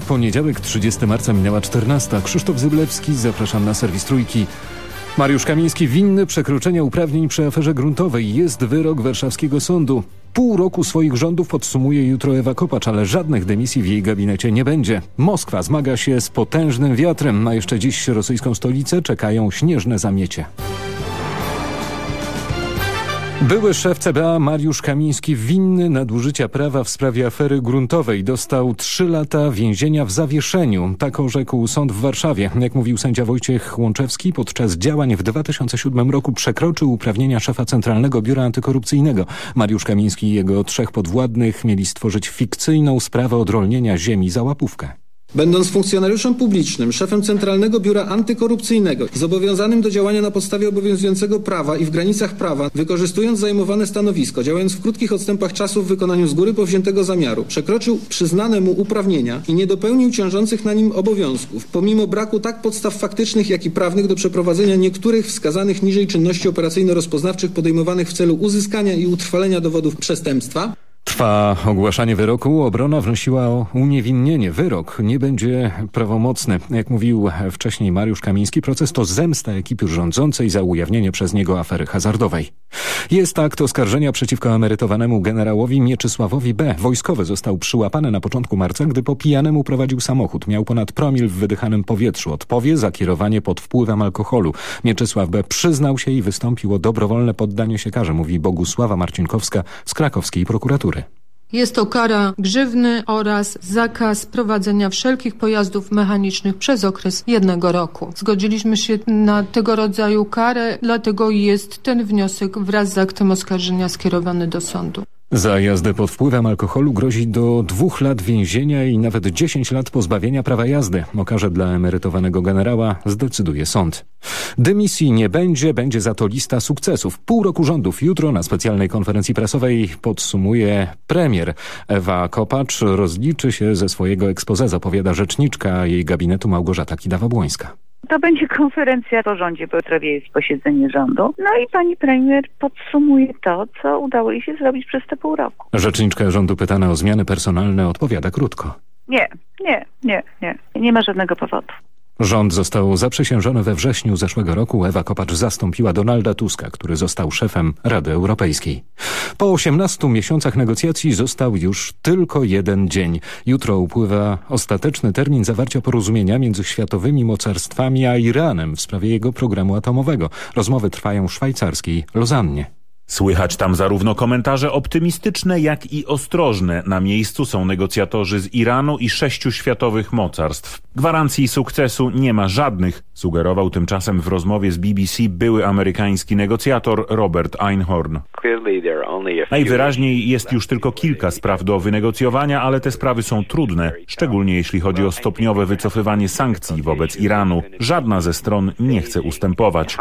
Poniedziałek 30 marca minęła 14. Krzysztof Zyblewski, zapraszam na serwis Trójki. Mariusz Kamiński winny przekroczenia uprawnień przy aferze gruntowej. Jest wyrok warszawskiego sądu. Pół roku swoich rządów podsumuje jutro Ewa Kopacz, ale żadnych dymisji w jej gabinecie nie będzie. Moskwa zmaga się z potężnym wiatrem, a jeszcze dziś rosyjską stolicę czekają śnieżne zamiecie. Były szef CBA Mariusz Kamiński winny nadużycia prawa w sprawie afery gruntowej dostał trzy lata więzienia w zawieszeniu. Tak orzekł sąd w Warszawie. Jak mówił sędzia Wojciech Łączewski, podczas działań w 2007 roku przekroczył uprawnienia szefa Centralnego Biura Antykorupcyjnego. Mariusz Kamiński i jego trzech podwładnych mieli stworzyć fikcyjną sprawę odrolnienia ziemi za łapówkę. Będąc funkcjonariuszem publicznym, szefem Centralnego Biura Antykorupcyjnego, zobowiązanym do działania na podstawie obowiązującego prawa i w granicach prawa, wykorzystując zajmowane stanowisko, działając w krótkich odstępach czasu w wykonaniu z góry powziętego zamiaru, przekroczył przyznane mu uprawnienia i nie dopełnił ciążących na nim obowiązków, pomimo braku tak podstaw faktycznych, jak i prawnych do przeprowadzenia niektórych wskazanych niżej czynności operacyjno-rozpoznawczych podejmowanych w celu uzyskania i utrwalenia dowodów przestępstwa, Trwa ogłaszanie wyroku. Obrona wnosiła o uniewinnienie. Wyrok nie będzie prawomocny. Jak mówił wcześniej Mariusz Kamiński, proces to zemsta ekipy rządzącej za ujawnienie przez niego afery hazardowej. Jest akt oskarżenia przeciwko emerytowanemu generałowi Mieczysławowi B. Wojskowy został przyłapany na początku marca, gdy po pijanemu prowadził samochód. Miał ponad promil w wydychanym powietrzu. Odpowie za kierowanie pod wpływem alkoholu. Mieczysław B. przyznał się i wystąpił o dobrowolne poddanie się karze, mówi Bogusława Marcinkowska z krakowskiej prokuratury. Jest to kara grzywny oraz zakaz prowadzenia wszelkich pojazdów mechanicznych przez okres jednego roku. Zgodziliśmy się na tego rodzaju karę, dlatego jest ten wniosek wraz z aktem oskarżenia skierowany do sądu. Za jazdę pod wpływem alkoholu grozi do dwóch lat więzienia i nawet 10 lat pozbawienia prawa jazdy. O karze dla emerytowanego generała zdecyduje sąd. Dymisji nie będzie, będzie za to lista sukcesów. Pół roku rządów jutro na specjalnej konferencji prasowej podsumuje premier. Ewa Kopacz rozliczy się ze swojego ekspoze, zapowiada rzeczniczka jej gabinetu Małgorzata Kidawa-Błońska. To będzie konferencja po rządzie, po jutro jest posiedzenie rządu. No i pani premier podsumuje to, co udało jej się zrobić przez te pół roku. Rzeczniczka rządu pytana o zmiany personalne odpowiada krótko. Nie, nie, nie, nie. Nie ma żadnego powodu. Rząd został zaprzysiężony we wrześniu zeszłego roku. Ewa Kopacz zastąpiła Donalda Tuska, który został szefem Rady Europejskiej. Po 18 miesiącach negocjacji został już tylko jeden dzień. Jutro upływa ostateczny termin zawarcia porozumienia między światowymi mocarstwami a Iranem w sprawie jego programu atomowego. Rozmowy trwają w szwajcarskiej Lozannie. Słychać tam zarówno komentarze optymistyczne, jak i ostrożne. Na miejscu są negocjatorzy z Iranu i sześciu światowych mocarstw. Gwarancji sukcesu nie ma żadnych, sugerował tymczasem w rozmowie z BBC były amerykański negocjator Robert Einhorn. Najwyraźniej jest już tylko kilka spraw do wynegocjowania, ale te sprawy są trudne, szczególnie jeśli chodzi o stopniowe wycofywanie sankcji wobec Iranu. Żadna ze stron nie chce ustępować.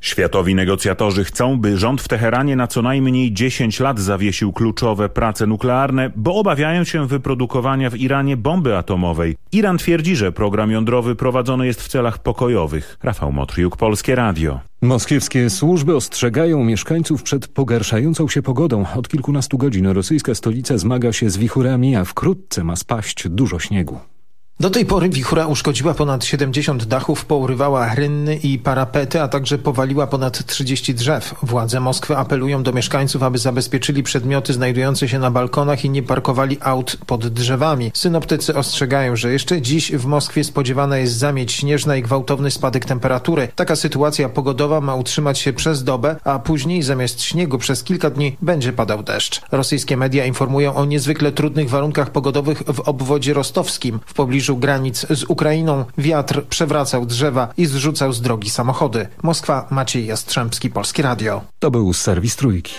Światowi negocjatorzy chcą, by rząd w Teheranie na co najmniej 10 lat zawiesił kluczowe prace nuklearne, bo obawiają się wyprodukowania w Iranie bomby atomowej. Iran twierdzi, że program jądrowy prowadzony jest w celach pokojowych. Rafał Motriuk, Polskie Radio. Moskiewskie służby ostrzegają mieszkańców przed pogarszającą się pogodą. Od kilkunastu godzin rosyjska stolica zmaga się z wichurami, a wkrótce ma spaść dużo śniegu. Do tej pory wichura uszkodziła ponad 70 dachów, pourywała rynny i parapety, a także powaliła ponad 30 drzew. Władze Moskwy apelują do mieszkańców, aby zabezpieczyli przedmioty znajdujące się na balkonach i nie parkowali aut pod drzewami. Synoptycy ostrzegają, że jeszcze dziś w Moskwie spodziewana jest zamieć śnieżna i gwałtowny spadek temperatury. Taka sytuacja pogodowa ma utrzymać się przez dobę, a później zamiast śniegu przez kilka dni będzie padał deszcz. Rosyjskie media informują o niezwykle trudnych warunkach pogodowych w obwodzie rostowskim w pobliżu granic z Ukrainą wiatr przewracał drzewa i zrzucał z drogi samochody. Moskwa, Maciej Jastrzębski, Polskie Radio. To był serwis Trójki.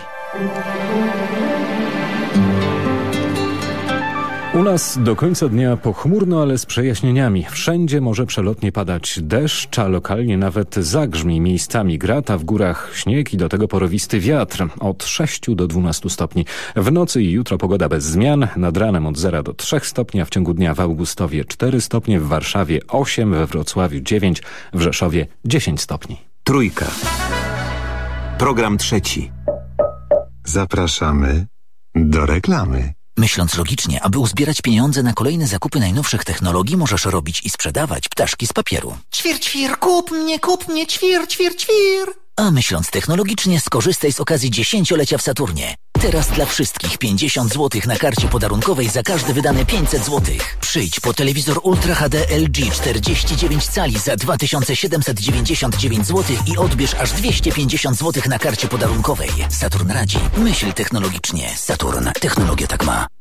Nas do końca dnia pochmurno, ale z przejaśnieniami. Wszędzie może przelotnie padać deszcz, a lokalnie nawet zagrzmi miejscami grat, a w górach śnieg i do tego porowisty wiatr od 6 do 12 stopni. W nocy i jutro pogoda bez zmian, nad ranem od 0 do 3 stopni, a w ciągu dnia w Augustowie 4 stopnie, w Warszawie 8, we Wrocławiu 9, w Rzeszowie 10 stopni. Trójka. Program trzeci. Zapraszamy do reklamy. Myśląc logicznie, aby uzbierać pieniądze na kolejne zakupy najnowszych technologii, możesz robić i sprzedawać ptaszki z papieru. Ćwir, ćwir, kup mnie, kup mnie, ćwir, ćwir, ćwir. A myśląc technologicznie, skorzystaj z okazji dziesięciolecia w Saturnie. Teraz dla wszystkich 50 zł na karcie podarunkowej za każde wydane 500 zł. Przyjdź po telewizor Ultra HD LG 49 cali za 2799 zł i odbierz aż 250 zł na karcie podarunkowej. Saturn radzi. Myśl technologicznie. Saturn. Technologia tak ma.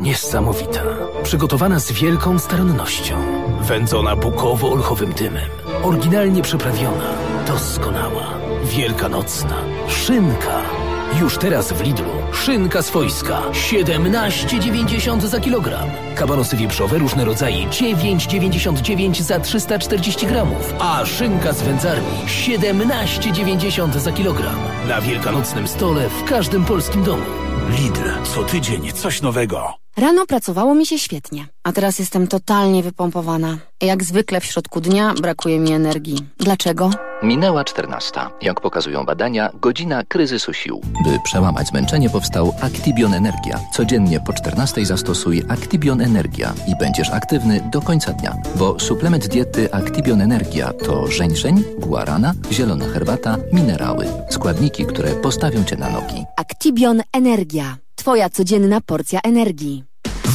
Niesamowita. Przygotowana z wielką starannością. Wędzona bukowo-olchowym dymem. Oryginalnie przyprawiona. Doskonała. Wielkanocna. Szynka. Już teraz w Lidlu. Szynka swojska. 17,90 za kilogram. Kabanosy wieprzowe różne rodzaje. 9,99 za 340 gramów. A szynka z wędzarni. 17,90 za kilogram. Na wielkanocnym stole w każdym polskim domu. Lidl, co tydzień coś nowego. Rano pracowało mi się świetnie, a teraz jestem totalnie wypompowana. Jak zwykle w środku dnia brakuje mi energii. Dlaczego? Minęła 14. Jak pokazują badania, godzina kryzysu sił. By przełamać zmęczenie powstał Actibion Energia. Codziennie po 14 zastosuj Actibion Energia i będziesz aktywny do końca dnia. Bo suplement diety Actibion Energia to żeńszeń, guarana, zielona herbata, minerały. Składniki, które postawią cię na nogi. Actibion Energia. Twoja codzienna porcja energii.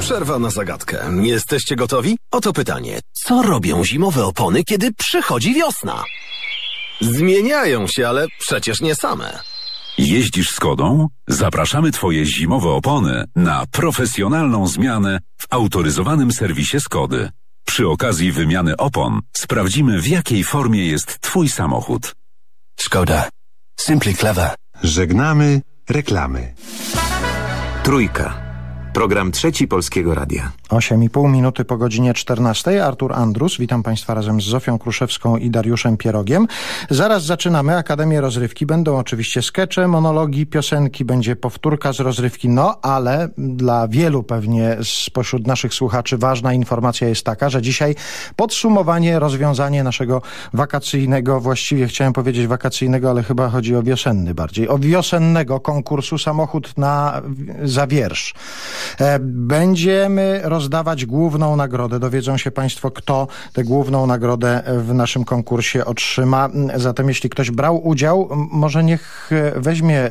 Przerwa na zagadkę. Jesteście gotowi? Oto pytanie. Co robią zimowe opony, kiedy przychodzi wiosna? Zmieniają się, ale przecież nie same. Jeździsz Skodą? Zapraszamy Twoje zimowe opony na profesjonalną zmianę w autoryzowanym serwisie Skody. Przy okazji wymiany opon sprawdzimy w jakiej formie jest Twój samochód. Szkoda. Simply clever. Żegnamy reklamy. Trójka. Program trzeci Polskiego Radia. 8,5 minuty po godzinie 14. Artur Andrus, witam Państwa razem z Zofią Kruszewską i Dariuszem Pierogiem. Zaraz zaczynamy Akademię Rozrywki. Będą oczywiście skecze, monologi, piosenki, będzie powtórka z rozrywki, no ale dla wielu pewnie spośród naszych słuchaczy ważna informacja jest taka, że dzisiaj podsumowanie, rozwiązanie naszego wakacyjnego, właściwie chciałem powiedzieć wakacyjnego, ale chyba chodzi o wiosenny bardziej, o wiosennego konkursu Samochód na, za wiersz. Będziemy rozdawać główną nagrodę. Dowiedzą się Państwo, kto tę główną nagrodę w naszym konkursie otrzyma. Zatem jeśli ktoś brał udział, może niech weźmie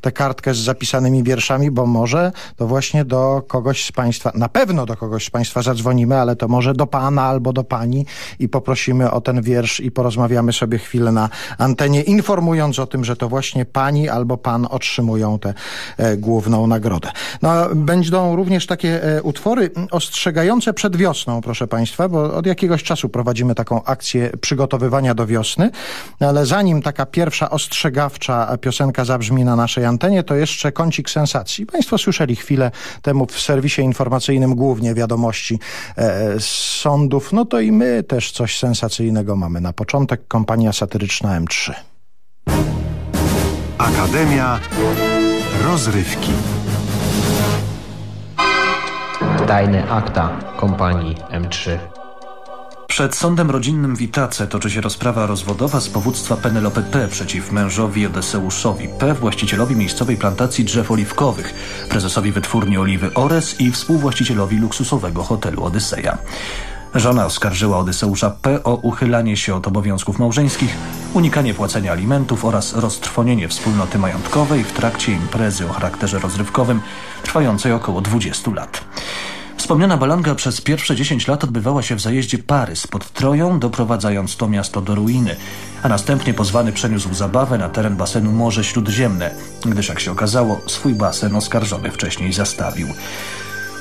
tę kartkę z zapisanymi wierszami, bo może to właśnie do kogoś z Państwa, na pewno do kogoś z Państwa zadzwonimy, ale to może do Pana albo do Pani i poprosimy o ten wiersz i porozmawiamy sobie chwilę na antenie, informując o tym, że to właśnie Pani albo Pan otrzymują tę główną nagrodę. No, będą również takie utwory ostrzegające przed wiosną, proszę Państwa, bo od jakiegoś czasu prowadzimy taką akcję przygotowywania do wiosny, ale zanim taka pierwsza ostrzegawcza piosenka zabrzmi na naszej antenie, to jeszcze kącik sensacji. Państwo słyszeli chwilę temu w serwisie informacyjnym głównie wiadomości e, z sądów, no to i my też coś sensacyjnego mamy. Na początek kompania satyryczna M3. Akademia Rozrywki. Tajne akta kompanii M3. Przed sądem rodzinnym Witace toczy się rozprawa rozwodowa z powództwa Penelope P. przeciw mężowi Odeseuszowi P., właścicielowi miejscowej plantacji drzew oliwkowych, prezesowi wytwórni oliwy Ores i współwłaścicielowi luksusowego hotelu Odyseja. Żona oskarżyła Odyseusza P. o uchylanie się od obowiązków małżeńskich, unikanie płacenia alimentów oraz roztrwonienie wspólnoty majątkowej w trakcie imprezy o charakterze rozrywkowym trwającej około 20 lat. Wspomniana balanga przez pierwsze 10 lat odbywała się w zajeździe Parys pod Troją, doprowadzając to miasto do ruiny, a następnie pozwany przeniósł zabawę na teren basenu Morze Śródziemne, gdyż jak się okazało, swój basen oskarżony wcześniej zastawił.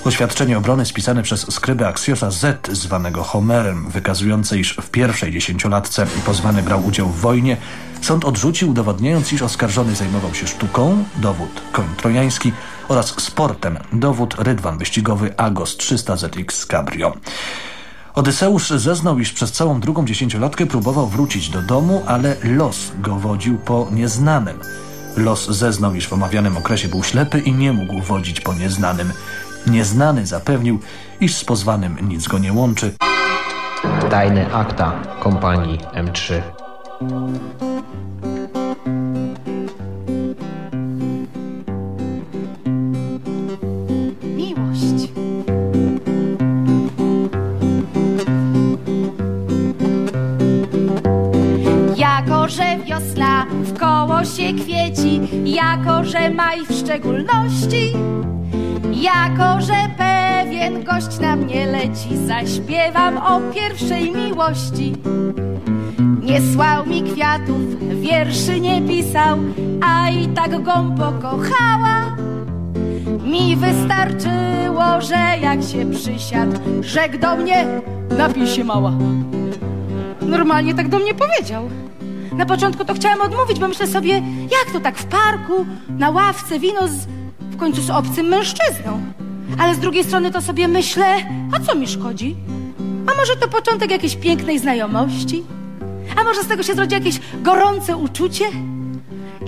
Oświadczenie obrony spisane przez skrybę Axiosa Z, zwanego Homerem, wykazujące, iż w pierwszej dziesięciolatce pozwany brał udział w wojnie, sąd odrzucił, udowodniając, iż oskarżony zajmował się sztuką, dowód koń trojański, oraz sportem, dowód rydwan wyścigowy Agos 300 ZX Cabrio. Odyseusz zeznał, iż przez całą drugą dziesięciolatkę próbował wrócić do domu, ale los go wodził po nieznanym. Los zeznał, iż w omawianym okresie był ślepy i nie mógł wodzić po nieznanym. Nieznany zapewnił, iż z pozwanym nic go nie łączy. Tajne akta kompanii M3. Jako, że maj w szczególności, jako, że pewien gość na mnie leci, zaśpiewam o pierwszej miłości. Nie słał mi kwiatów, wierszy nie pisał, a i tak go pokochała. Mi wystarczyło, że jak się przysiadł, rzekł do mnie, napij się mała. Normalnie tak do mnie powiedział. Na początku to chciałem odmówić, bo myślę sobie, jak to tak w parku, na ławce, wino z, w końcu z obcym mężczyzną. Ale z drugiej strony to sobie myślę, a co mi szkodzi? A może to początek jakiejś pięknej znajomości? A może z tego się zrodzi jakieś gorące uczucie?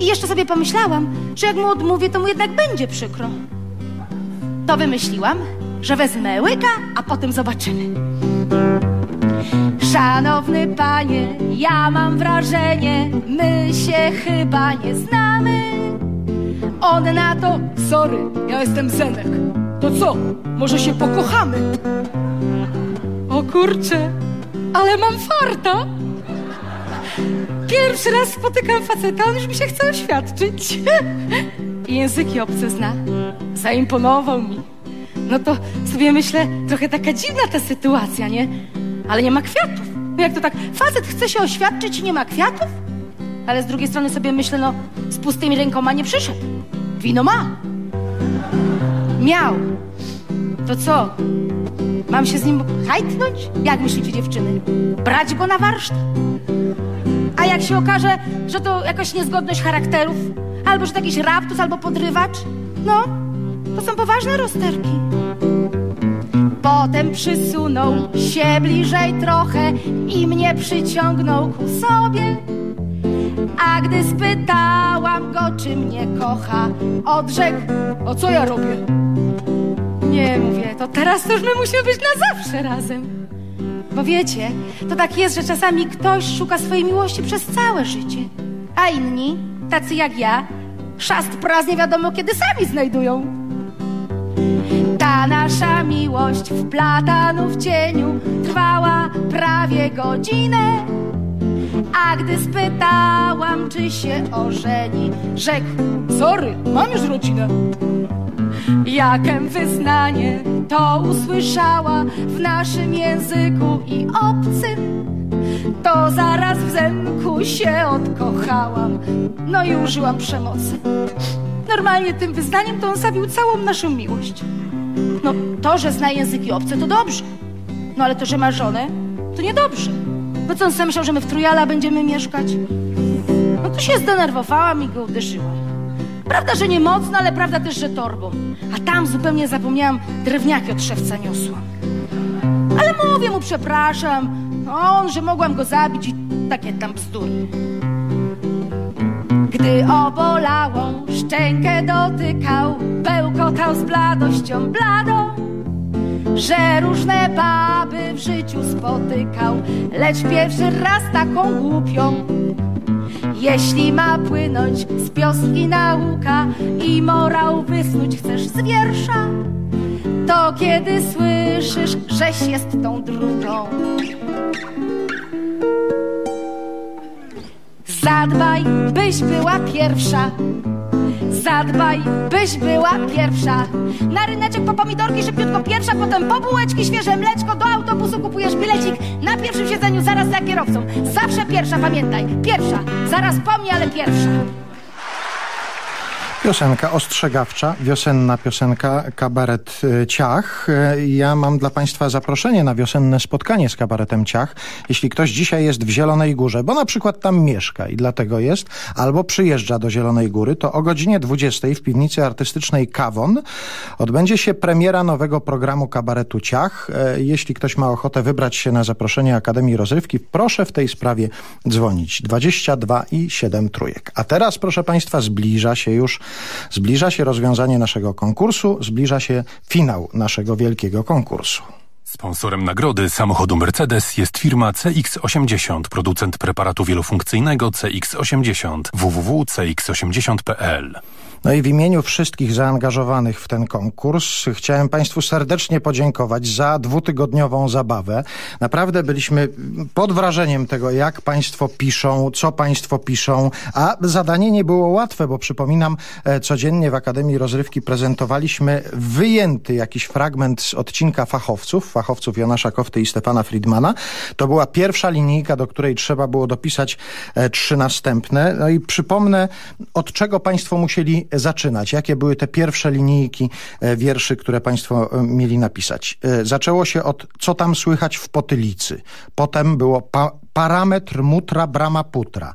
I jeszcze sobie pomyślałam, że jak mu odmówię, to mu jednak będzie przykro. To wymyśliłam, że wezmę łyka, a potem zobaczymy. Szanowny panie, ja mam wrażenie, my się chyba nie znamy. On na to, sorry, ja jestem Zenek. To co, może się pokochamy? O kurczę, ale mam farta. Pierwszy raz spotykam faceta, on już mi się chce oświadczyć. Języki obce zna. Zaimponował mi. No to sobie myślę, trochę taka dziwna ta sytuacja, nie? Ale nie ma kwiatów. No jak to tak, facet chce się oświadczyć i nie ma kwiatów? Ale z drugiej strony sobie myślę, no z pustymi rękoma nie przyszedł. Wino ma. Miał. To co? Mam się z nim hajtnąć? Jak myślicie dziewczyny? Brać go na warsztat? A jak się okaże, że to jakaś niezgodność charakterów, albo że to jakiś raptus, albo podrywacz, no, to są poważne rozterki. Potem przysunął się bliżej trochę i mnie przyciągnął ku sobie. A gdy spytałam go, czy mnie kocha, odrzekł, o co ja robię? Nie, mówię, to teraz to już my musimy być na zawsze razem. Bo wiecie, to tak jest, że czasami ktoś szuka swojej miłości przez całe życie, a inni, tacy jak ja, szast praz nie wiadomo kiedy sami znajdują. Ta nasza miłość w platanu w cieniu trwała prawie godzinę. A gdy spytałam, czy się ożeni, rzekł, sorry, mam już rodzinę. Jakem wyznanie to usłyszała w naszym języku i obcym, to zaraz w zenku się odkochałam, no i użyłam przemocy. Normalnie tym wyznaniem to on zabił całą naszą miłość. No to, że zna języki obce, to dobrze. No ale to, że ma żonę, to niedobrze. No co on sam myślał, że my w Trójala będziemy mieszkać? No to się zdenerwowałam i go uderzyłam. Prawda, że nie mocno, ale prawda też, że torbą. A tam zupełnie zapomniałam, drewniaki od szewca niosłam. Ale mówię mu przepraszam, a on, że mogłam go zabić i takie tam bzdury. Gdy obolałą szczękę dotykał, bełkotał z bladością bladą. że różne baby w życiu spotykał, lecz pierwszy raz taką głupią. Jeśli ma płynąć z pioski nauka i morał wysnuć chcesz z wiersza, to kiedy słyszysz, żeś jest tą drugą. Zadbaj, byś była pierwsza. Zadbaj, byś była pierwsza. Na ryneczek po pomidorki szybciutko pierwsza, potem po bułeczki, świeże mleczko, do autobusu kupujesz bilecik. Na pierwszym siedzeniu zaraz za kierowcą. Zawsze pierwsza, pamiętaj. Pierwsza. Zaraz po mnie, ale pierwsza. Piosenka ostrzegawcza, wiosenna piosenka, kabaret y, Ciach. Y, Ja mam dla Państwa zaproszenie na wiosenne spotkanie z kabaretem Ciach. Jeśli ktoś dzisiaj jest w Zielonej Górze, bo na przykład tam mieszka i dlatego jest, albo przyjeżdża do Zielonej Góry, to o godzinie 20 w piwnicy artystycznej Kawon odbędzie się premiera nowego programu kabaretu Ciach. Y, Jeśli ktoś ma ochotę wybrać się na zaproszenie Akademii Rozrywki, proszę w tej sprawie dzwonić. 22 i 7 trójek. A teraz, proszę Państwa, zbliża się już Zbliża się rozwiązanie naszego konkursu, zbliża się finał naszego wielkiego konkursu. Sponsorem nagrody samochodu Mercedes jest firma CX80, producent preparatu wielofunkcyjnego CX80 www.cx80.pl. No i w imieniu wszystkich zaangażowanych w ten konkurs chciałem Państwu serdecznie podziękować za dwutygodniową zabawę. Naprawdę byliśmy pod wrażeniem tego, jak Państwo piszą, co Państwo piszą, a zadanie nie było łatwe, bo przypominam, e, codziennie w Akademii Rozrywki prezentowaliśmy wyjęty jakiś fragment z odcinka fachowców, fachowców Jonasza Kofty i Stefana Friedmana. To była pierwsza linijka, do której trzeba było dopisać e, trzy następne. No i przypomnę, od czego Państwo musieli zaczynać. Jakie były te pierwsze linijki e, wierszy, które Państwo e, mieli napisać? E, Zaczęło się od co tam słychać w potylicy. Potem było pa parametr mutra brama putra.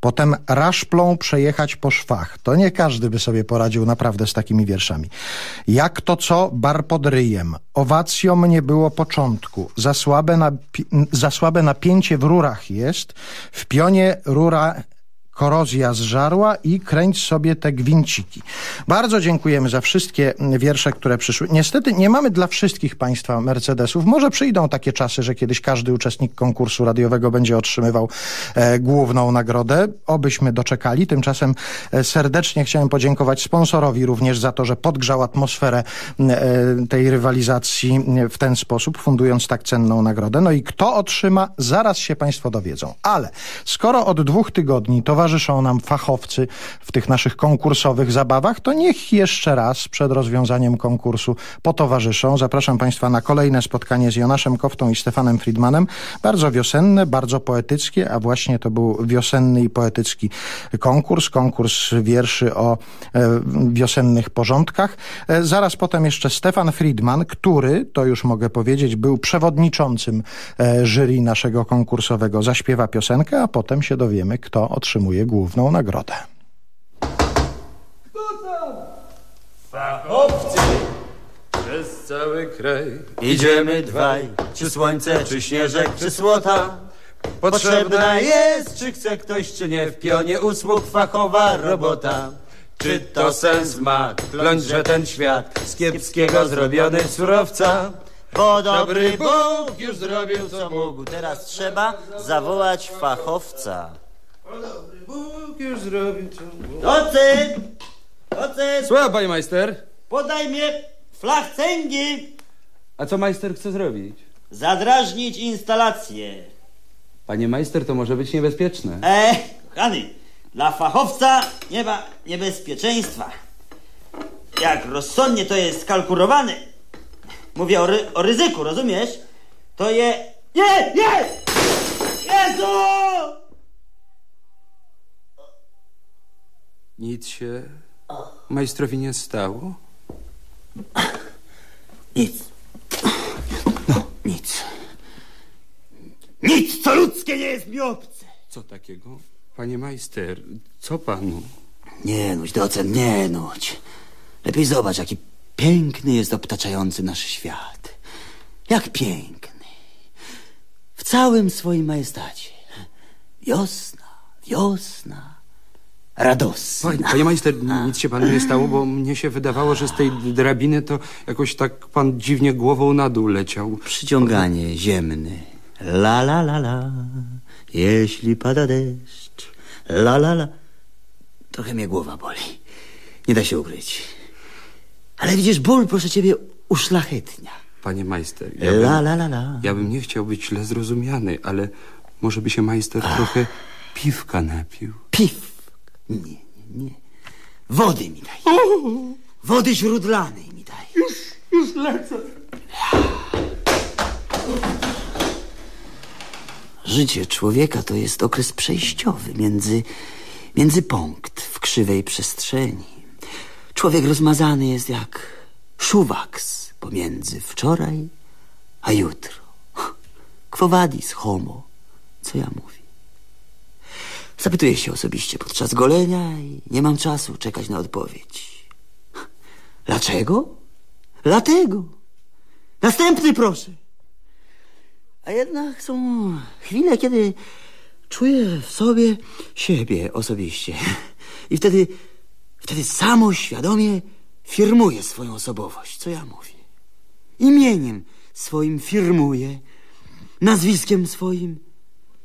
Potem raszplą przejechać po szwach. To nie każdy by sobie poradził naprawdę z takimi wierszami. Jak to co, bar pod ryjem. Owacjom nie było początku. Za słabe, napi- za słabe napięcie w rurach jest. W pionie rura korozja zżarła i kręć sobie te gwinciki. Bardzo dziękujemy za wszystkie wiersze, które przyszły. Niestety nie mamy dla wszystkich Państwa Mercedesów. Może przyjdą takie czasy, że kiedyś każdy uczestnik konkursu radiowego będzie otrzymywał e, główną nagrodę. Obyśmy doczekali. Tymczasem e, serdecznie chciałem podziękować sponsorowi również za to, że podgrzał atmosferę e, tej rywalizacji w ten sposób, fundując tak cenną nagrodę. No i kto otrzyma, zaraz się Państwo dowiedzą. Ale skoro od dwóch tygodni towarzyszą nam fachowcy w tych naszych konkursowych zabawach, to niech jeszcze raz przed rozwiązaniem konkursu potowarzyszą. Zapraszam Państwa na kolejne spotkanie z Jonaszem Koftą i Stefanem Friedmanem. Bardzo wiosenne, bardzo poetyckie, a właśnie to był wiosenny i poetycki konkurs, konkurs wierszy o e, wiosennych porządkach. E, zaraz potem jeszcze Stefan Friedman, który, to już mogę powiedzieć, był przewodniczącym e, jury naszego konkursowego, zaśpiewa piosenkę, a potem się dowiemy, kto otrzymuje główną nagrodę. Fachowcy przez cały kraj idziemy dwaj, czy słońce, czy śnieżek, czy słota. Potrzebna jest, czy chce ktoś, czy nie, w pionie usług fachowa robota. Czy to sens ma, kląć, że ten świat z kiepskiego zrobiony surowca? Bo dobry Bóg już zrobił co mógł. Teraz trzeba zawołać fachowca. Bóg już zrobił co! Docy! Słucham, panie majster. Podaj mnie flachcęgi! A co majster chce zrobić? Zadrażnić instalację. Panie majster, to może być niebezpieczne. E, kochany, dla fachowca nie ma niebezpieczeństwa. Jak rozsądnie to jest skalkulowane, mówię o, ry o ryzyku, rozumiesz? To je... Nie, nie! Jezu! Nic się majstrowi nie stało? Nic. No, nic. Nic, co ludzkie nie jest mi obce. Co takiego? Panie majster, co panu? Nie nudź, docen, nie nudź. Lepiej zobacz, jaki piękny jest obtaczający nasz świat. Jak piękny. W całym swoim majestacie. Wiosna, wiosna. Radosna. Panie, panie majster, nic się panu nie stało, bo mnie się wydawało, że z tej drabiny to jakoś tak pan dziwnie głową na dół leciał. Przyciąganie ziemne. La la la la, jeśli pada deszcz. La la la. Trochę mnie głowa boli. Nie da się ukryć. Ale widzisz, ból, proszę ciebie, uszlachetnia. Panie majster, Ja la la la la. ja bym nie chciał być źle zrozumiany, ale może by się majster trochę piwka napił. Piw. Nie, nie, nie. Wody mi daj. Wody źródlanej mi daj. Już, już lecę. Życie człowieka to jest okres przejściowy między, między punkt w krzywej przestrzeni. Człowiek rozmazany jest jak szuwaks pomiędzy wczoraj a jutro. Quo vadis homo, co ja mówię? Zapytuję się osobiście podczas golenia i nie mam czasu czekać na odpowiedź. Dlaczego? Dlatego. Następny proszę. A jednak są chwile, kiedy czuję w sobie siebie osobiście. I wtedy, wtedy samoświadomie firmuję swoją osobowość. Co ja mówię? Imieniem swoim firmuję, nazwiskiem swoim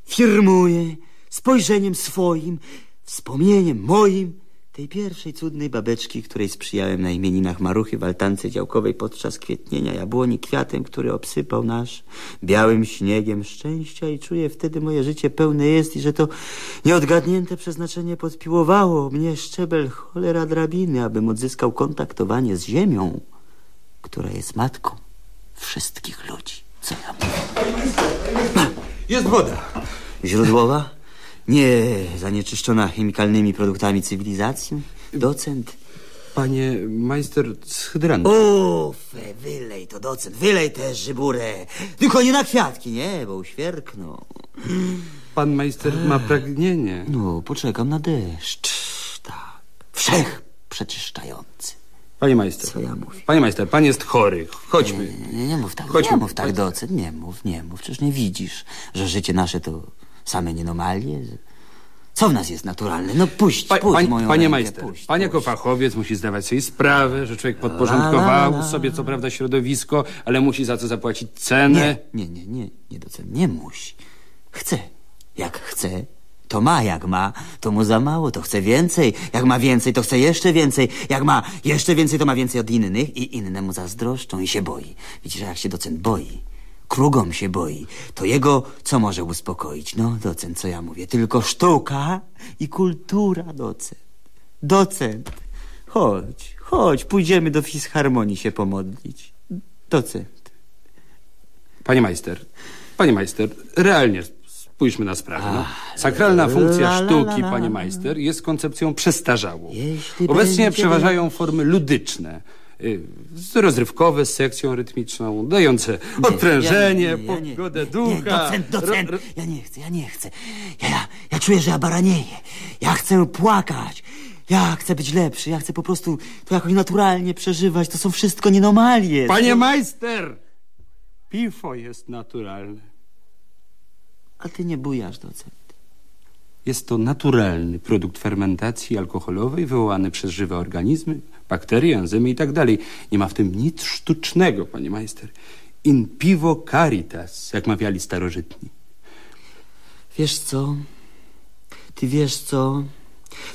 firmuję, spojrzeniem swoim, wspomnieniem moim tej pierwszej cudnej babeczki, której sprzyjałem na imieninach Maruchy w altance działkowej podczas kwietnienia jabłoni kwiatem, który obsypał nasz białym śniegiem szczęścia i czuję wtedy moje życie pełne jest i że to nieodgadnięte przeznaczenie podpiłowało mnie szczebel cholera drabiny, abym odzyskał kontaktowanie z ziemią, która jest matką wszystkich ludzi. Co ja mówię? Jest woda. Źródłowa? Nie zanieczyszczona chemikalnymi produktami cywilizacji? Docent? Panie majster z hydrantu. Uff, wylej to docent, wylej też żyburę. Tylko nie na kwiatki, nie, bo uświerkną. Pan majster ma pragnienie. No, poczekam na deszcz. Tak. Wszech przeczyszczający. Panie majster. Co ja mówię? Panie majster, pan jest chory. Chodźmy. Nie, nie, nie mów tak, Chodźmy. nie mów tak, docent, nie mów, nie mów. Przecież nie widzisz, że życie nasze to same nienomalie? Co w nas jest naturalne? No puść, Pa, puść pań, moją panie rękę, majster, puść. pan jako fachowiec musi zdawać sobie sprawę, że człowiek podporządkował La, la, la. sobie co prawda środowisko, ale musi za to zapłacić cenę. Nie, nie, nie, nie, nie docent, nie musi. Chce. Jak chce, to ma. Jak ma, to mu za mało, to chce więcej. Jak ma więcej, to chce jeszcze więcej. Jak ma jeszcze więcej, to ma więcej od innych i inne mu zazdroszczą i się boi. Widzisz, jak się docent boi. Krugom się boi. To jego co może uspokoić? No, docent, co ja mówię? Tylko sztuka i kultura, docent. Docent. Chodź, chodź, pójdziemy do fisharmonii się pomodlić. Docent. Panie majster, panie majster, realnie spójrzmy na sprawę. No. Sakralna funkcja sztuki, panie majster, jest koncepcją przestarzałą. Obecnie przeważają formy ludyczne. Y, rozrywkowe z sekcją rytmiczną, dające odprężenie, ja nie, ja nie. pogodę Nie, ducha. docent, docent. Ro- ro- Ja nie chcę, ja nie chcę. Ja, ja, ja czuję, że ja baranieję. Ja chcę płakać. Ja chcę być lepszy. Ja chcę po prostu to jakoś naturalnie przeżywać. To są wszystko nienomalie. Panie To- majster! Piwo jest naturalne. A ty nie bujasz, docent. Jest to naturalny produkt fermentacji alkoholowej wywołany przez żywe organizmy, bakterie, enzymy i tak dalej. Nie ma w tym nic sztucznego, panie majster. In pivo caritas, jak mawiali starożytni. Wiesz co? Ty wiesz co?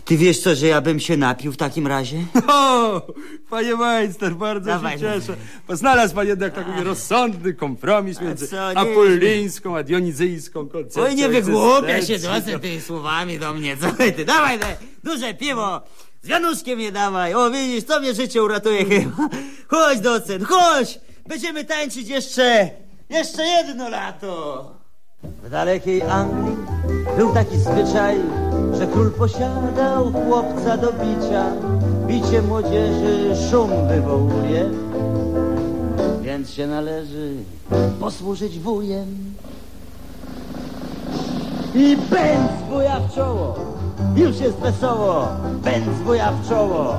Ty wiesz co, że ja bym się napił w takim razie? O, panie majster, bardzo Dawaj, się cieszę. Bo znalazł pan jednak taki rozsądny kompromis między co, nie- a dionizyjską koncepcją Oj, nie wygłupia się docent tymi słowami do mnie. Co ty? Dawaj te duże piwo. Z wianuszkiem je dawaj. O, widzisz, to mnie życie uratuje chyba. Chodź, docent, chodź. Będziemy tańczyć jeszcze, jeszcze jedno lato. W dalekiej Anglii był taki zwyczaj, że król posiadał chłopca do bicia. Bicie młodzieży szum wywołuje, więc się należy posłużyć wujem. I pędz wuja w czoło, już jest wesoło, pędz wuja w czoło,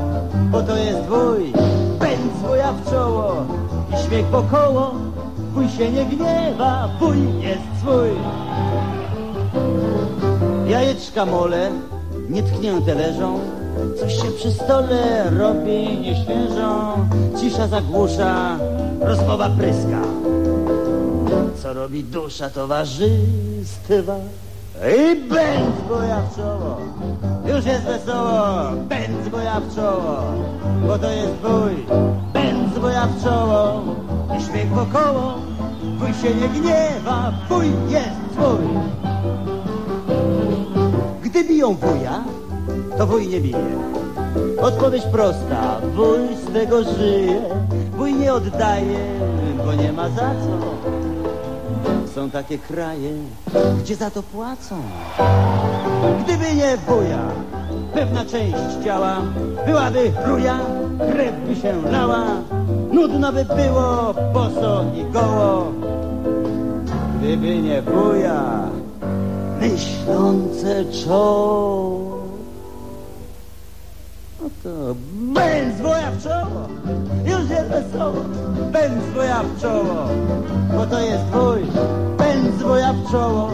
bo to jest wuj, pędz wuja w czoło. I śmiech wokoło, wuj się nie gniewa, wuj jest swój. Jajeczka mole, nietknięte leżą, coś się przy stole robi nieświeżo, cisza zagłusza, rozmowa pryska. Co robi dusza towarzystwa? I będz boja w czoło, już jest wesoło, będz boja w czoło, bo to jest wuj, będz boja w czoło i śmiech wokoło, wuj się nie gniewa, wuj jest twój. Gdy biją wuja, to wuj nie bije. Odpowiedź prosta, wuj z tego żyje, wuj nie oddaje, bo nie ma za co. Są takie kraje, gdzie za to płacą. Gdyby nie wuja, pewna część ciała byłaby ruja, krew by się lała, nudno by było, boso i goło. Gdyby nie wuja, myślące czoło. To będz wuja w czoło, już jest wesoło, będz wuja w czoło, bo to jest wuj, będz wuja w czoło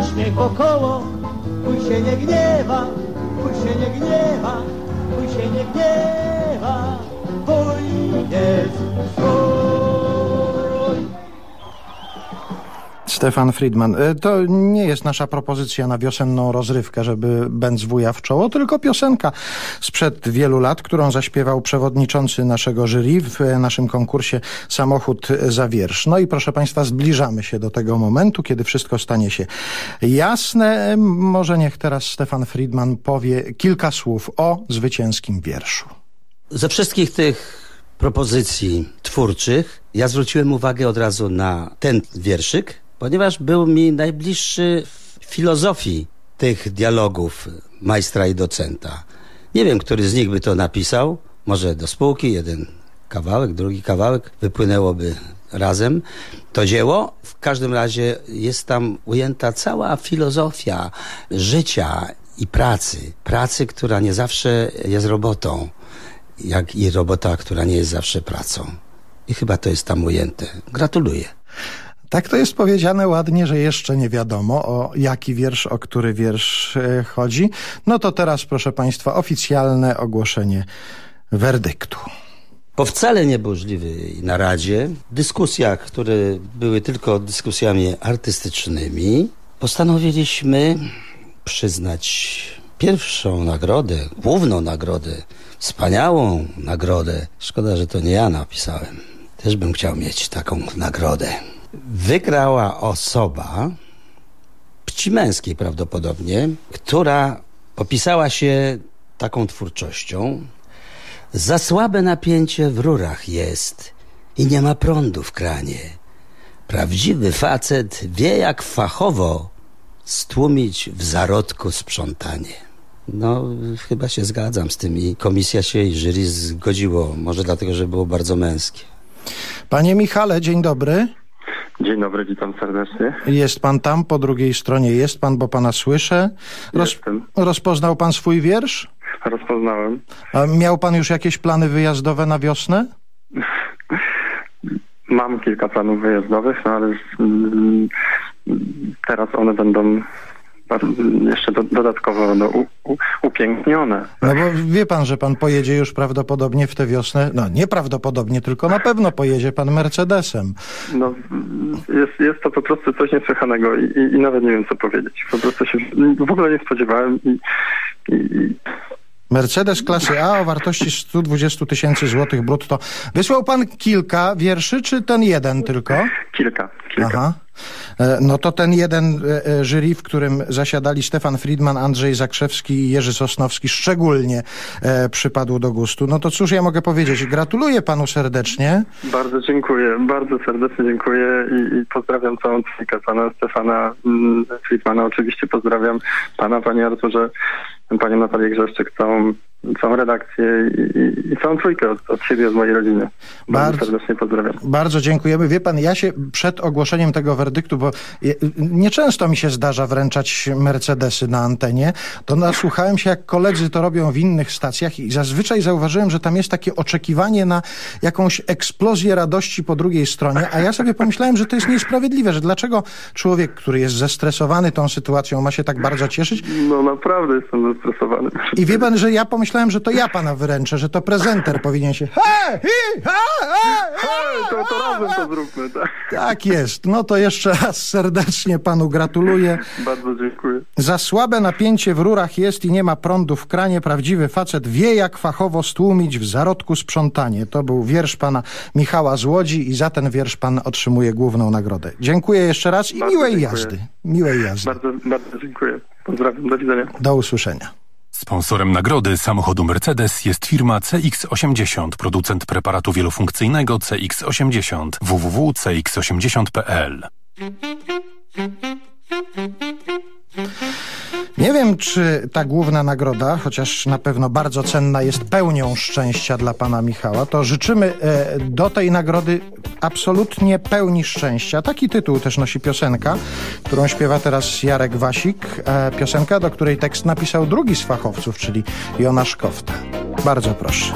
i śmiech wokoło, wuj się nie gniewa, wuj się nie gniewa, wuj się nie gniewa, wuj jest swój. Stefan Friedman. E, To nie jest nasza propozycja na wiosenną rozrywkę, żeby bęc wuja w czoło, tylko piosenka sprzed wielu lat, którą zaśpiewał przewodniczący naszego jury w e, naszym konkursie Samochód za wiersz. No i proszę Państwa, zbliżamy się do tego momentu, kiedy wszystko stanie się jasne. Może niech teraz Stefan Friedman powie kilka słów o zwycięskim wierszu. Ze wszystkich tych propozycji twórczych ja zwróciłem uwagę od razu na ten wierszyk, ponieważ był mi najbliższy filozofii tych dialogów majstra i docenta. Nie wiem, który z nich by to napisał, może do spółki, jeden kawałek, drugi kawałek, wypłynęłoby razem to dzieło. W każdym razie jest tam ujęta cała filozofia życia i pracy. Pracy, która nie zawsze jest robotą, jak i robota, która nie jest zawsze pracą. I chyba to jest tam ujęte. Gratuluję. Tak to jest powiedziane ładnie, że jeszcze nie wiadomo o jaki wiersz, o który wiersz e, chodzi. No to teraz, proszę Państwa, oficjalne ogłoszenie werdyktu. Po wcale nieburzliwej naradzie, dyskusjach, które były tylko dyskusjami artystycznymi, postanowiliśmy przyznać pierwszą nagrodę, główną nagrodę, wspaniałą nagrodę. Szkoda, że to nie ja napisałem. Też bym chciał mieć taką nagrodę. Wygrała osoba, płci męskiej prawdopodobnie, która opisała się taką twórczością. Za słabe napięcie w rurach jest i nie ma prądu w kranie. Prawdziwy facet wie jak fachowo stłumić w zarodku sprzątanie. No, chyba się zgadzam z tym i komisja się i jury zgodziło. Może dlatego, że było bardzo męskie. Panie Michale, dzień dobry. Dzień dobry, witam serdecznie. Jest pan tam, po drugiej stronie jest pan, bo pana słyszę. Roz, Jestem. rozpoznał pan swój wiersz? Rozpoznałem. A miał pan już jakieś plany wyjazdowe na wiosnę? Mam kilka planów wyjazdowych, no ale mm, teraz one będą jeszcze do, dodatkowo no, u, u, upięknione. No bo wie pan, że pan pojedzie już prawdopodobnie w tę wiosnę, no nieprawdopodobnie, tylko na pewno pojedzie pan Mercedesem. No, jest, jest to po prostu coś niesłychanego i, i, i nawet nie wiem co powiedzieć. Po prostu się w ogóle nie spodziewałem i, i, i Mercedes klasy A o wartości 120 tysięcy złotych brutto. Wysłał pan kilka wierszy, czy ten jeden tylko? kilka, kilka. Aha. E, No to ten jeden e, e, jury, w którym zasiadali Stefan Friedman, Andrzej Zakrzewski i Jerzy Sosnowski, szczególnie przypadł do gustu. No to cóż ja mogę powiedzieć? Gratuluję panu serdecznie. Bardzo dziękuję, bardzo serdecznie dziękuję i, i pozdrawiam całą trójkę pana Stefana mm, Friedmana. Oczywiście pozdrawiam pana, panie Arturze, panią Natalię Grzeszczyk, całą całą redakcję i, i, całą trójkę od, od siebie, od mojej rodziny. Bardzo, bardzo serdecznie pozdrawiam. Bardzo dziękujemy. Wie pan, ja się przed ogłoszeniem tego werdyktu, bo nieczęsto mi się zdarza wręczać Mercedesy na antenie, to nasłuchałem się, jak koledzy to robią w innych stacjach i zazwyczaj zauważyłem, że tam jest takie oczekiwanie na jakąś eksplozję radości po drugiej stronie, a ja sobie pomyślałem, że to jest niesprawiedliwe, że dlaczego człowiek, który jest zestresowany tą sytuacją, ma się tak bardzo cieszyć? No naprawdę jestem zestresowany. I wie pan, że ja pomyślałem, że to ja pana wyręczę, że to prezenter powinien się hej, hi, ha, ha, Hej, to, to razem to zróbmy, tak? Tak jest. No to jeszcze raz serdecznie panu gratuluję. Bardzo dziękuję. Za słabe napięcie w rurach jest i nie ma prądu w kranie. Prawdziwy facet wie, jak fachowo stłumić w zarodku sprzątanie. To był wiersz pana Michała z Łodzi i za ten wiersz pan otrzymuje główną nagrodę. Dziękuję jeszcze raz i Bardzo miłej dziękuję. jazdy. Miłej jazdy. Bardzo, bardzo dziękuję. Pozdrawiam, do widzenia. Do usłyszenia. Sponsorem nagrody samochodu Mercedes jest firma CX80, producent preparatu wielofunkcyjnego CX80 www.cx80.pl. Nie wiem, czy ta główna nagroda, chociaż na pewno bardzo cenna, jest pełnią szczęścia dla pana Michała. To życzymy e, do tej nagrody absolutnie pełni szczęścia. Taki tytuł też nosi piosenka, którą śpiewa teraz Jarek Wasik. E, piosenka, do której tekst napisał drugi z fachowców, czyli Jonasz Kofta. Bardzo proszę.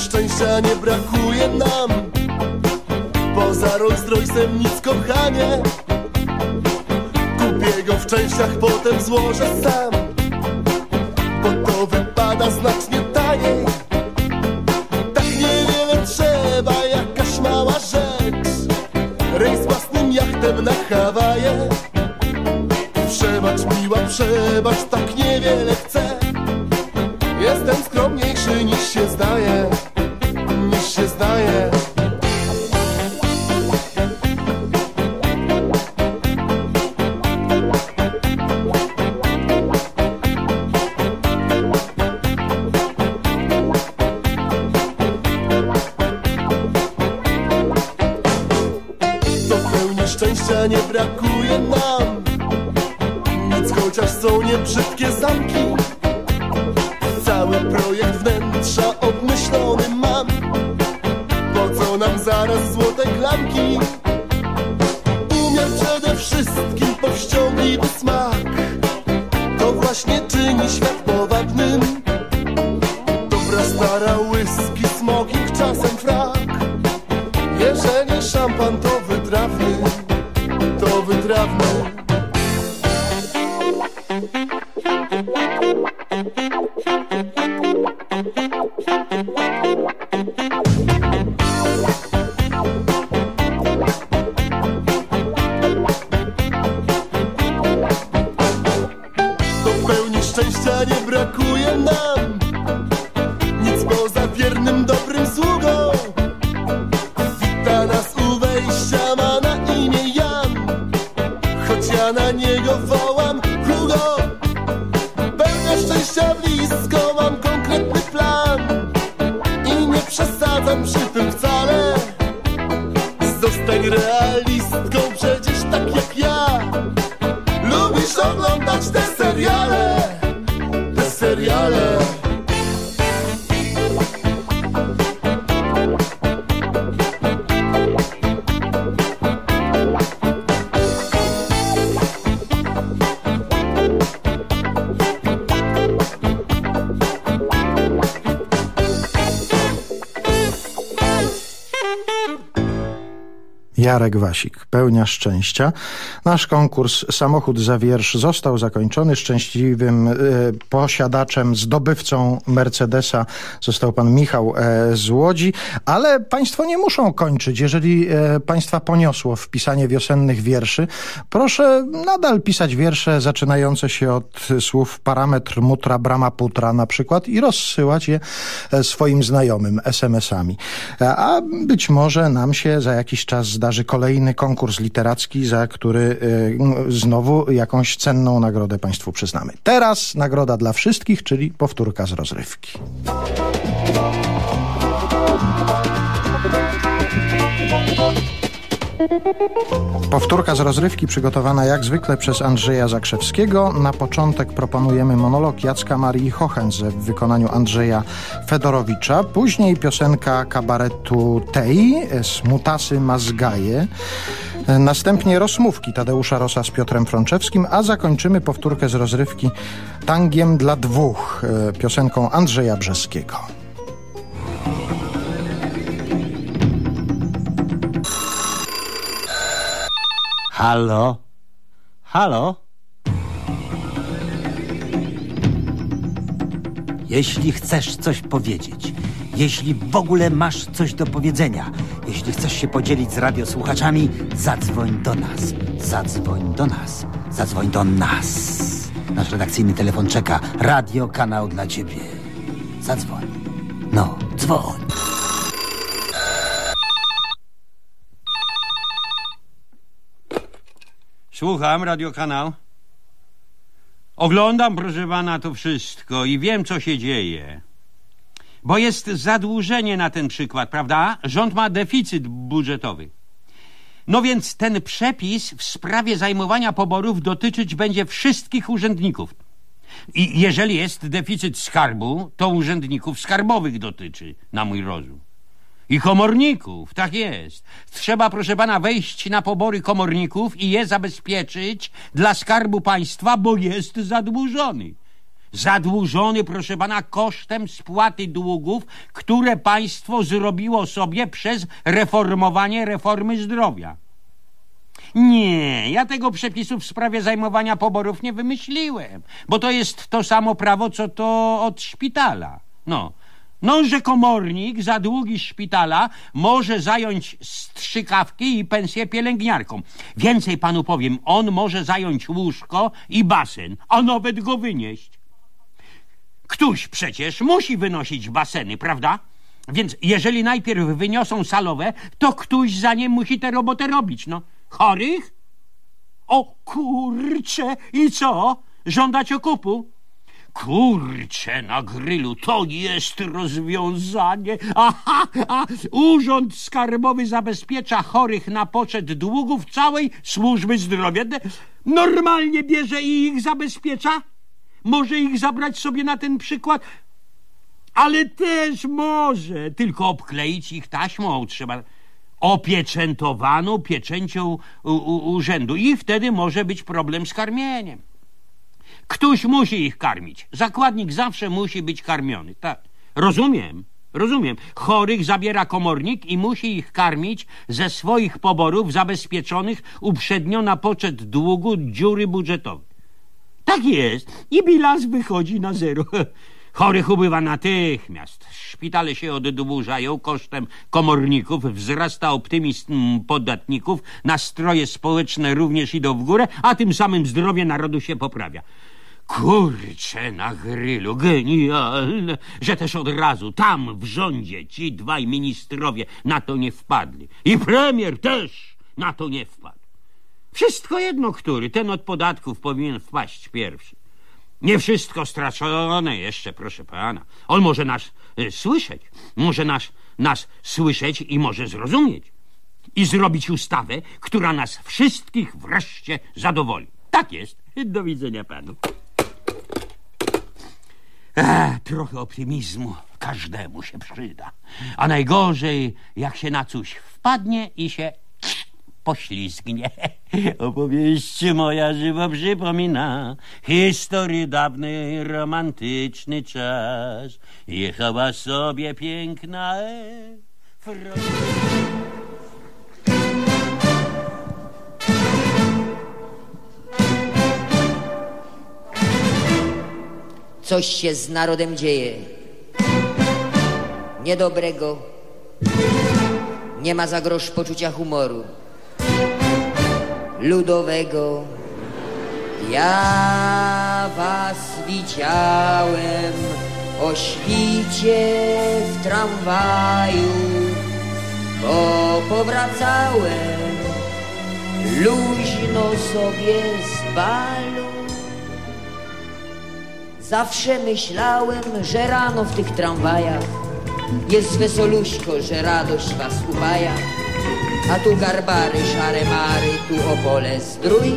Szczęścia nie brakuje nam. Poza Rolls Royce'em nic kochanie. Kupię go w częściach, potem złożę sam. Bo to wypada znacznie taniej. Tak niewiele trzeba, jakaś mała rzecz. Rejs własnym jachtem na Hawaje. Przebacz miła, przebacz, tak niewiele chcę. Jestem skromniejszy niż się zdaje, się zdaje. Szczęścia nie brakuje nam Nic chociaż są niebrzydkie nam zaraz złote klamki. Umiar przede wszystkim powściągliwy smak. To właśnie czyni świat Jarek Wasik, pełnia szczęścia. Nasz konkurs Samochód za wiersz został zakończony. Szczęśliwym e, posiadaczem, zdobywcą Mercedesa został pan Michał e, z Łodzi, ale państwo nie muszą kończyć. Jeżeli e, państwa poniosło w pisanie wiosennych wierszy, proszę nadal pisać wiersze zaczynające się od słów parametr mutra brama putra na przykład i rozsyłać je e, swoim znajomym SMS-ami. E, A być może nam się za jakiś czas zdarzy kolejny konkurs literacki, za który znowu jakąś cenną nagrodę Państwu przyznamy. Teraz nagroda dla wszystkich, czyli powtórka z rozrywki. Powtórka z rozrywki przygotowana jak zwykle przez Andrzeja Zakrzewskiego. Na początek proponujemy monolog Jacka Marii Hochenze w wykonaniu Andrzeja Fedorowicza. Później piosenka kabaretu Tej, Smutasy Mazgaje. Następnie rozmówki Tadeusza Rosa z Piotrem Frączewskim, a zakończymy powtórkę z rozrywki Tangiem dla dwóch, e, piosenką Andrzeja Brzeskiego. Halo? Halo? Jeśli chcesz coś powiedzieć, jeśli w ogóle masz coś do powiedzenia, jeśli chcesz się podzielić z radiosłuchaczami, zadzwoń do nas. Zadzwoń do nas. Zadzwoń do nas. Nasz redakcyjny telefon czeka. Radio, kanał dla ciebie. Zadzwoń. No, dzwoń. Słucham, radiokanał. Oglądam, proszę pana, to wszystko i wiem, co się dzieje. Bo jest zadłużenie na ten przykład, prawda? Rząd ma deficyt budżetowy. No więc ten przepis w sprawie zajmowania poborów dotyczyć będzie wszystkich urzędników. I jeżeli jest deficyt skarbu, to urzędników skarbowych dotyczy, na mój rozum. I komorników, tak jest. Trzeba, proszę pana, wejść na pobory komorników i je zabezpieczyć dla skarbu państwa, bo jest zadłużony. Zadłużony, proszę pana, kosztem spłaty długów, które państwo zrobiło sobie przez reformowanie reformy zdrowia. Nie, ja tego przepisu w sprawie zajmowania poborów nie wymyśliłem, bo to jest to samo prawo, co to od szpitala. No, no, że komornik za długi szpitala może zająć strzykawki i pensję pielęgniarką. Więcej panu powiem, on może zająć łóżko i basen, a nawet go wynieść. Któś przecież musi wynosić baseny, prawda? Więc jeżeli najpierw wyniosą salowe, to któś za nie musi tę robotę robić, no. Chorych? O kurcze, i co? Żądać okupu? Kurcze na grylu, to jest rozwiązanie. Aha, a Urząd Skarbowy zabezpiecza chorych na poczet długów całej służby zdrowia. Normalnie bierze i ich zabezpiecza? Może ich zabrać sobie na ten przykład? Ale też może, tylko obkleić ich taśmą trzeba opieczętowaną pieczęcią u, u, urzędu i wtedy może być problem z karmieniem. Ktoś musi ich karmić. Zakładnik zawsze musi być karmiony. Tak. Rozumiem. Rozumiem. Chorych zabiera komornik i musi ich karmić ze swoich poborów zabezpieczonych uprzednio na poczet długu dziury budżetowej. Tak jest. I bilans wychodzi na zero. Chorych ubywa natychmiast. Szpitale się oddłużają kosztem komorników, wzrasta optymizm podatników, nastroje społeczne również idą w górę, a tym samym zdrowie narodu się poprawia. Kurcze na grylu, genialne, że też od razu tam w rządzie ci dwaj ministrowie na to nie wpadli. I premier też na to nie wpadł. Wszystko jedno, który, ten od podatków powinien wpaść pierwszy. Nie wszystko stracone jeszcze, proszę pana. On może nas y, słyszeć, może nas, nas słyszeć i może zrozumieć. I zrobić ustawę, która nas wszystkich wreszcie zadowoli. Tak jest. Do widzenia panu. Trochę optymizmu każdemu się przyda. A najgorzej, jak się na coś wpadnie i się poślizgnie. Opowieść moja żywo przypomina historii dawny romantyczny czas. Jechała sobie piękna Efro... Coś się z narodem dzieje. Niedobrego. Nie ma za grosz poczucia humoru. Ludowego. Ja was widziałem o świcie w tramwaju, bo powracałem luźno sobie z balu. Zawsze myślałem, że rano w tych tramwajach jest wesoluśko, że radość was upaja. A tu garbary, szare mary, tu opole zdrój.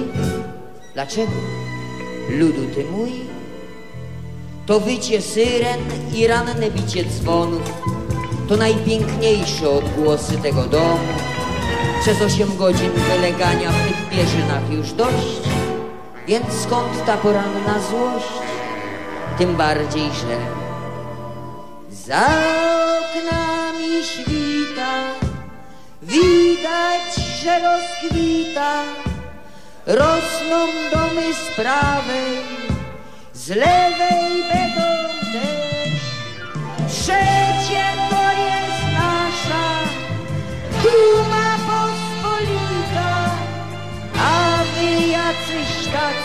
Dlaczego? Ludu ty mój? To wycie syren i ranne bicie dzwonów To najpiękniejsze odgłosy tego domu Przez osiem godzin wylegania w tych pierzynach już dość Więc skąd ta poranna złość? Tym bardziej, że za oknami świta Widać, że rozkwita. Rosną domy z prawej Z lewej beton też. Przecie to jest nasza Duma pospolita A wy jacyś tacy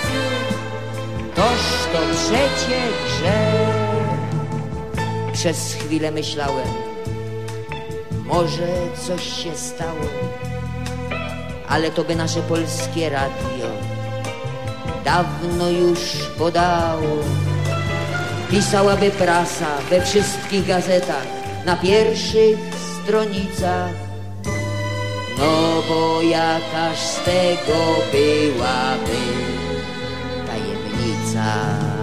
Toż to przecie grzech Przez chwilę myślałem Może coś się stało ale to by nasze polskie radio dawno już podało. Pisałaby prasa we wszystkich gazetach, na pierwszych stronicach. No bo jakaż z tego byłaby tajemnica.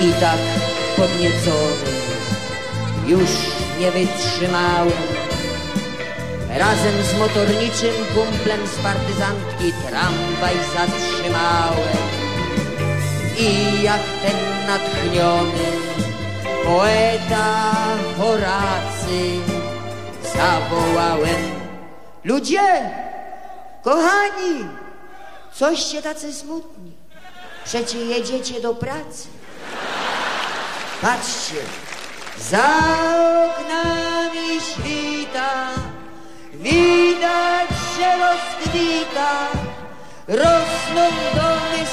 I tak podniecony już nie wytrzymałem Razem z motorniczym kumplem z partyzantki tramwaj zatrzymałem I jak ten natchniony poeta Horacy zawołałem Ludzie, kochani, coście tacy smutni, przecie jedziecie do pracy. Patrzcie, za oknami świta Widać, że rozkwita, rosną domy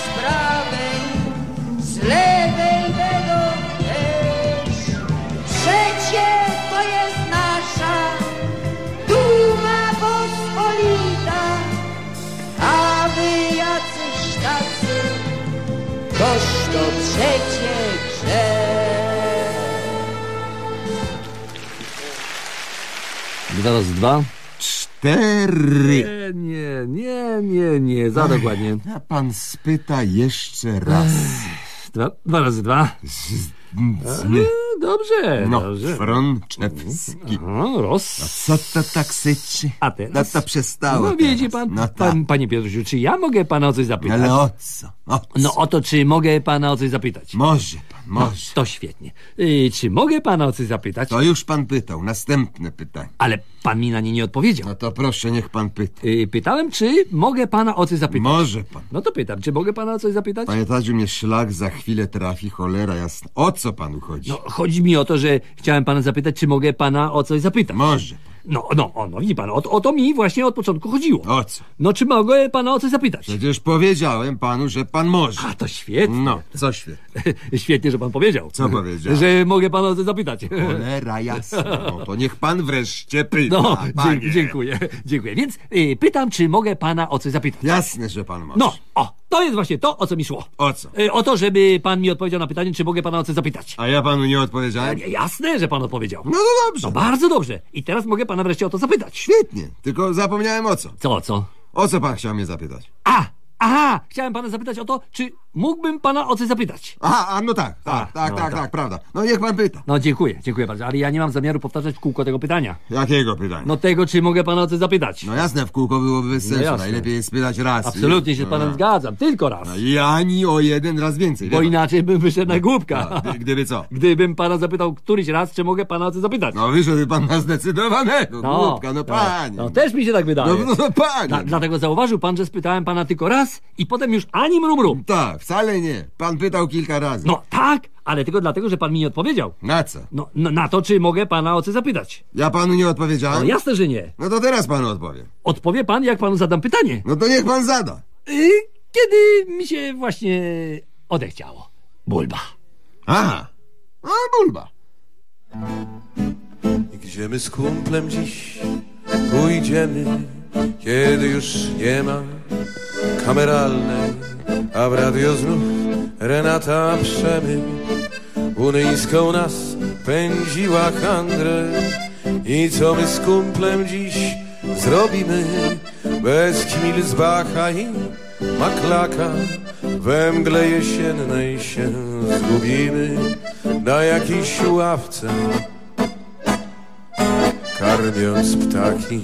Dwa razy dwa. Cztery. Nie, nie, nie, nie, za dokładnie. A pan spyta jeszcze raz. Dwa, dwa razy dwa. Nie. E, Dobrze, No, dobrze. Frączewski. No, roz... A co to tak syczy? A teraz? No to przestało No teraz. pan, No tak. pan, panie Piotrusiu, czy ja mogę pana o coś zapytać? Ale o co? O No o to, czy mogę pana o coś zapytać? Może pan, No, może. to świetnie. Y, czy mogę pana o coś zapytać? To już pan pytał. Następne pytanie. Ale pan mi na nie nie odpowiedział. No to proszę, niech pan pyta. Y, pytałem, czy mogę pana o coś zapytać? Może pan. No to pytam, czy mogę pana o coś zapytać? Panie Tadziu, mnie szlak za chwilę trafi, cholera jasna. O co panu chodzi? No, chodzi mi o to, że chciałem pana zapytać, czy mogę pana o coś zapytać. Może. No, no, o, no widzi pan, o, to- o to mi właśnie od początku chodziło. O co? No, czy mogę pana o coś zapytać? Przecież powiedziałem panu, że pan może. A, to świetnie. No, co świetnie. Świetnie, że pan powiedział. Co powiedział? Że mogę pana o coś zapytać. Cholera jasna. No to niech pan wreszcie pyta, No, panie. dziękuję, dziękuję. Więc y, pytam, czy mogę pana o coś zapytać. Jasne, że pan może. No, o, to jest właśnie to, o co mi szło. O co? Y, o to, żeby pan mi odpowiedział na pytanie, czy mogę pana o coś zapytać. A ja panu nie odpowiedziałem? E, Jasne, że pan odpowiedział. No to dobrze. No bardzo dobrze. I teraz mogę pana wreszcie o to zapytać. Świetnie. Tylko zapomniałem o co. Co, co? O co pan chciał mnie zapytać? A, aha, chciałem pana zapytać o to, czy mógłbym pana o coś zapytać. Aha, a no tak, tak, tak, no tak, tak. tak, prawda. No niech pan pyta. No dziękuję, dziękuję bardzo, ale ja nie mam zamiaru powtarzać w kółko tego pytania. Jakiego pytania? No tego, czy mogę pana o coś zapytać. No jasne, w kółko byłoby bez No sensu. jasne. Najlepiej jest pytać raz. Absolutnie się z panem No. zgadzam, tylko raz. No I ani o jeden raz więcej. Bo inaczej bym wyszedł na głupka. No, gdy- gdyby co? Gdybym pana zapytał któryś raz, czy mogę pana o coś zapytać. No wyszedł pan na zdecydowanego. głupka, no panie. No, też mi się tak wydaje. No, no, no panie. Dla- dlatego zauważył pan, że spytałem pana tylko raz i potem już ani mrum mrum. Tak, wcale nie. Pan pytał kilka razy. No tak, ale tylko dlatego, że pan mi nie odpowiedział. Na co? No, no na to, czy mogę pana o coś zapytać. Ja panu nie odpowiedziałem? No jasne, że nie. No to teraz panu odpowiem. Odpowie pan, jak panu zadam pytanie. No to niech pan zada. Y, Kiedy mi się właśnie odechciało. Bulba. Aha. A, bulba. Gdzie my z kumplem dziś pójdziemy, kiedy już nie ma kameralnej, a w radio znów Renata Przemyk unyjską nas pędziła handrę. I co my z kumplem dziś zrobimy bez Kimilsbacha i Maklaka. We mgle jesiennej się zgubimy na jakiejś ławce, karmiąc ptaki.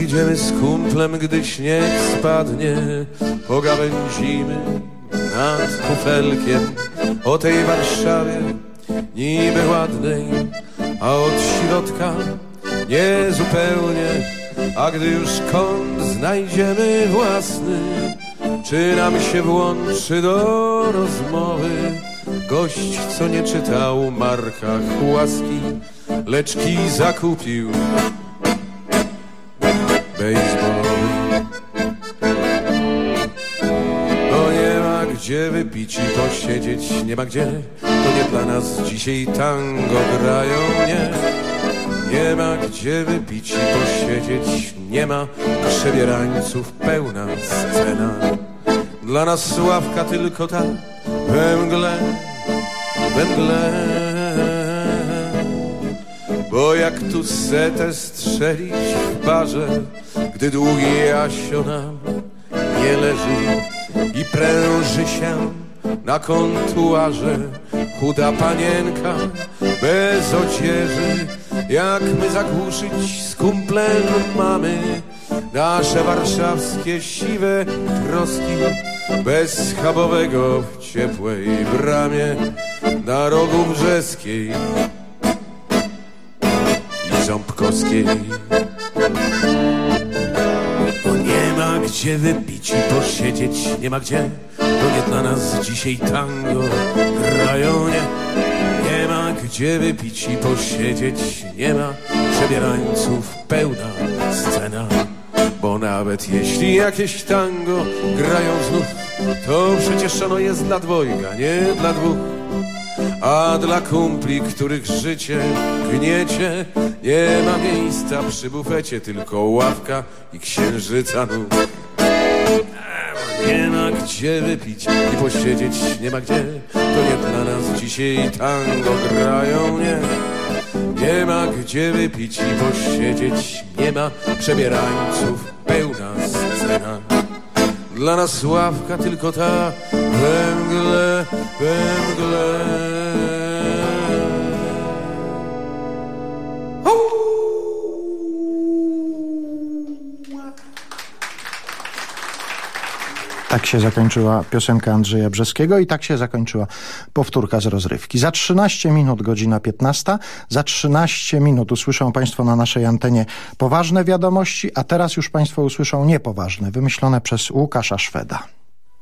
Idziemy z kumplem, gdy śnieg spadnie, pogawędzimy nad kufelkiem o tej Warszawie niby ładnej, a od środka niezupełnie. A gdy już kąt znajdziemy własny, czy nam się włączy do rozmowy gość, co nie czytał Marka Chłaski, lecz kij zakupił baseballowy. To nie ma gdzie wypić i posiedzieć, nie ma gdzie, to nie dla nas dzisiaj tango grają, nie. Nie ma gdzie wypić i posiedzieć, nie ma przebierańców, pełna scena. Dla nas sławka tylko ta we mgle, we mgle. Bo jak tu setę strzelić w barze, gdy długi jasio nie leży i pręży się na kontuarze chuda panienka bez odzieży. Jak my zagłuszyć z kumplem mamy nasze warszawskie siwe troski bez schabowego w ciepłej bramie na rogu brzeskiej i ząbkowskiej. Gdzie wypić i posiedzieć, nie ma gdzie, to nie dla nas dzisiaj tango grają, nie. Nie ma gdzie wypić i posiedzieć, nie ma przebierańców, pełna scena. Bo nawet jeśli jakieś tango grają znów, to przecież ono jest dla dwojga, nie dla dwóch. A dla kumpli, których życie gniecie, nie ma miejsca przy bufecie, tylko ławka i księżyca nóg. Nie ma gdzie wypić i posiedzieć, nie ma gdzie, to nie dla nas dzisiaj tango grają, nie. Nie ma gdzie wypić i posiedzieć, nie ma przebierańców, pełna scena. Dla nas ławka tylko ta we mgle, Tak się zakończyła piosenka Andrzeja Brzeskiego i tak się zakończyła powtórka z rozrywki. Za 13 minut godzina 15, za 13 minut usłyszą Państwo na naszej antenie poważne wiadomości, a teraz już Państwo usłyszą niepoważne, wymyślone przez Łukasza Szweda.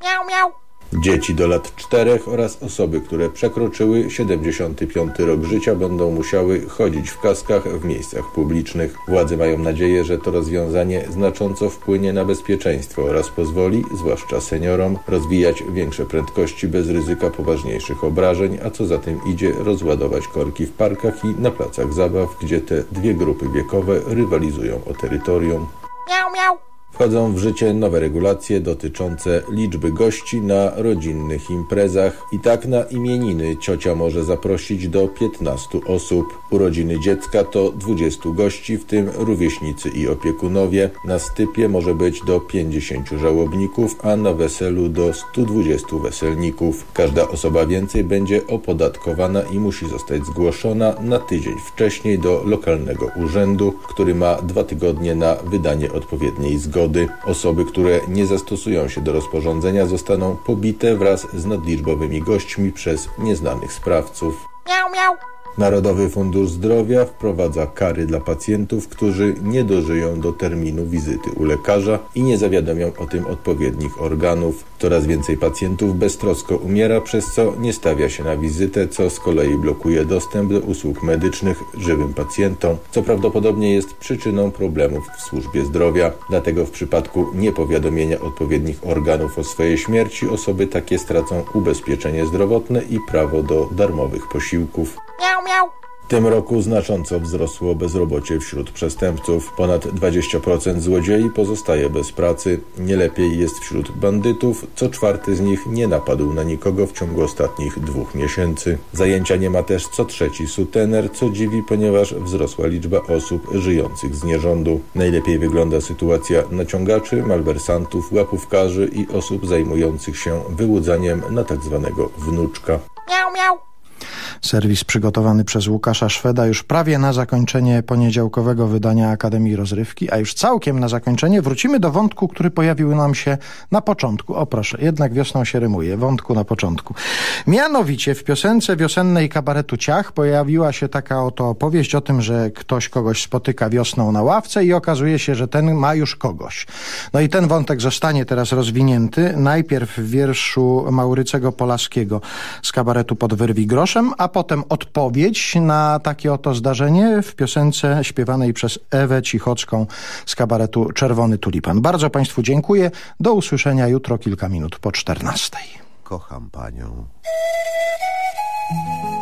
Miau, miau. Dzieci do lat czterech oraz osoby, które przekroczyły 75 rok życia będą musiały chodzić w kaskach w miejscach publicznych. Władze mają nadzieję, że to rozwiązanie znacząco wpłynie na bezpieczeństwo oraz pozwoli, zwłaszcza seniorom, rozwijać większe prędkości bez ryzyka poważniejszych obrażeń, a co za tym idzie rozładować korki w parkach i na placach zabaw, gdzie te dwie grupy wiekowe rywalizują o terytorium. Miau, miau. Wchodzą w życie nowe regulacje dotyczące liczby gości na rodzinnych imprezach. I tak na imieniny ciocia może zaprosić do 15 osób. Urodziny dziecka to 20 gości, w tym rówieśnicy i opiekunowie. Na stypie może być do 50 żałobników, a na weselu do 120 weselników. Każda osoba więcej będzie opodatkowana i musi zostać zgłoszona na tydzień wcześniej do lokalnego urzędu, który ma dwa tygodnie na wydanie odpowiedniej zgody. Osoby, które nie zastosują się do rozporządzenia zostaną pobite wraz z nadliczbowymi gośćmi przez nieznanych sprawców. Miau, miau. Narodowy Fundusz Zdrowia wprowadza kary dla pacjentów, którzy nie dożyją do terminu wizyty u lekarza i nie zawiadomią o tym odpowiednich organów. Coraz więcej pacjentów beztrosko umiera, przez co nie stawia się na wizytę, co z kolei blokuje dostęp do usług medycznych żywym pacjentom, co prawdopodobnie jest przyczyną problemów w służbie zdrowia. Dlatego w przypadku niepowiadomienia odpowiednich organów o swojej śmierci osoby takie stracą ubezpieczenie zdrowotne i prawo do darmowych posiłków. Miau, miau. tym roku znacząco wzrosło bezrobocie wśród przestępców. Ponad 20% złodziei pozostaje bez pracy. Nie lepiej jest wśród bandytów. Co czwarty z nich nie napadł na nikogo w ciągu ostatnich dwóch miesięcy. Zajęcia nie ma też co trzeci sutener, co dziwi, ponieważ wzrosła liczba osób żyjących z nierządu. Najlepiej wygląda sytuacja naciągaczy, malwersantów, łapówkarzy i osób zajmujących się wyłudzaniem na tzw. wnuczka. Miau, miau. Serwis przygotowany przez Łukasza Szweda już prawie na zakończenie poniedziałkowego wydania Akademii Rozrywki, a już całkiem na zakończenie wrócimy do wątku, który pojawił nam się na początku. O proszę, jednak wiosną się rymuje, wątku na początku. Mianowicie w piosence wiosennej kabaretu Ciach pojawiła się taka oto opowieść o tym, że ktoś kogoś spotyka wiosną na ławce i okazuje się, że ten ma już kogoś. No i ten wątek zostanie teraz rozwinięty, najpierw w wierszu Maurycego Polaskiego z kabaretu pod Wyrwi a potem odpowiedź na takie oto zdarzenie w piosence śpiewanej przez Ewę Cichocką z kabaretu Czerwony Tulipan. Bardzo Państwu dziękuję. Do usłyszenia jutro kilka minut po 14. Kocham Panią.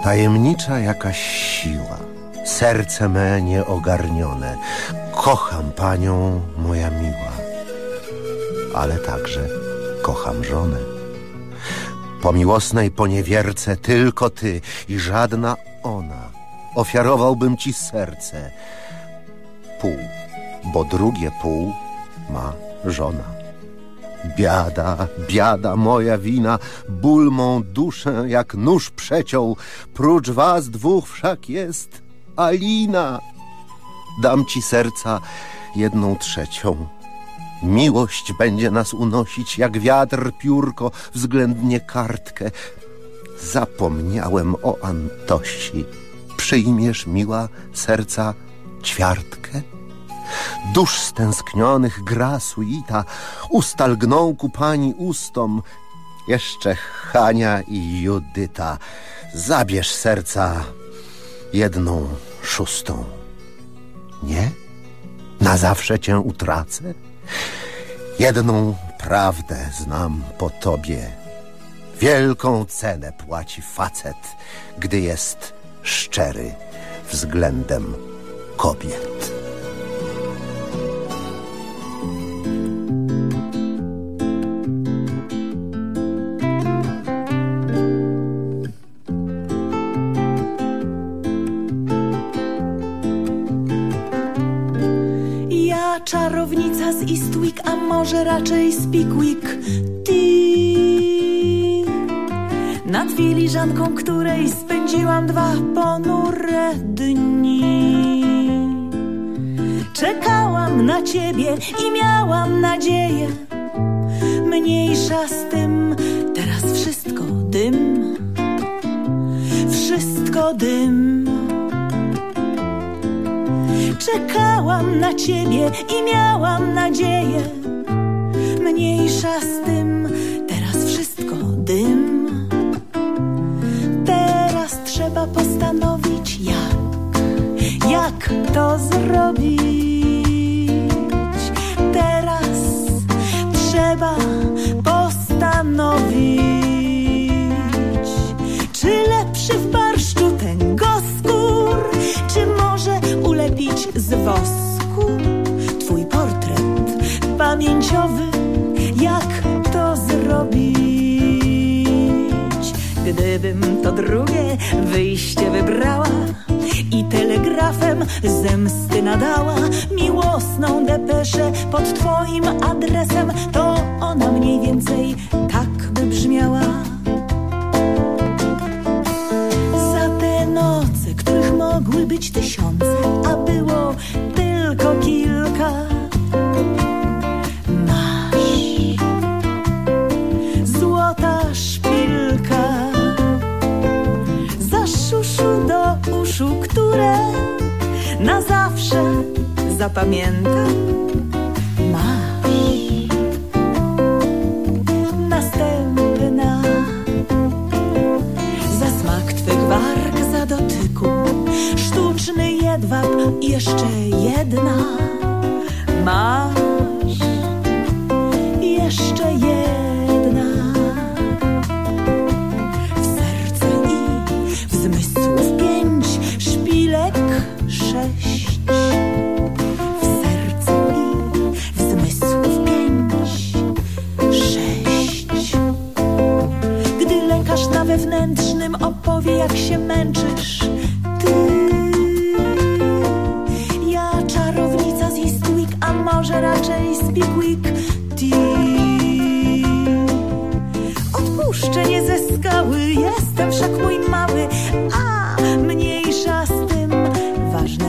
Tajemnicza jakaś siła, serce me nieogarnione. Kocham Panią, moja miła, ale także kocham żonę. Po miłosnej poniewierce tylko ty i żadna ona. Ofiarowałbym ci serce. Pół, bo drugie pół ma żona. Biada, biada, moja wina, ból mą duszę jak nóż przeciął. Prócz was dwóch wszak jest Alina. Dam ci serca jedną trzecią. Miłość będzie nas unosić jak wiatr piórko, względnie kartkę. Zapomniałem o Antosi. Przyjmiesz, miła, serca ćwiartkę? Dusz stęsknionych gra suita, usta lgną ku pani ustom. Jeszcze Hania i Judyta, zabierz serca jedną szóstą. Nie? Na zawsze cię utracę? Jedną prawdę znam po tobie. Wielką cenę płaci facet, gdy jest szczery względem kobiet. Z Eastwick, a może raczej z Pickwick. Nad filiżanką, której spędziłam dwa ponure dni. Czekałam na ciebie i miałam nadzieję. Mniejsza z tym, teraz wszystko dym. Wszystko dym. Czekałam na ciebie i miałam nadzieję. Mniejsza z tym, teraz wszystko dym. Teraz trzeba postanowić, jak, jak to zrobić. Teraz trzeba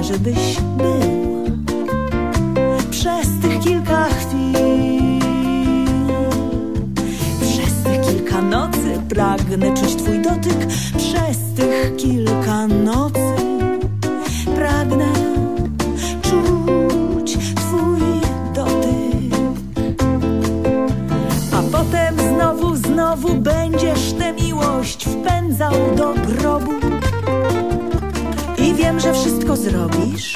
żebyś był przez tych kilka chwil. Przez tych kilka nocy pragnę czuć twój dotyk, przez tych kilka nocy pragnę czuć twój dotyk. A potem znowu, znowu będziesz tę miłość wpędzał do grobu. Że wszystko zrobisz,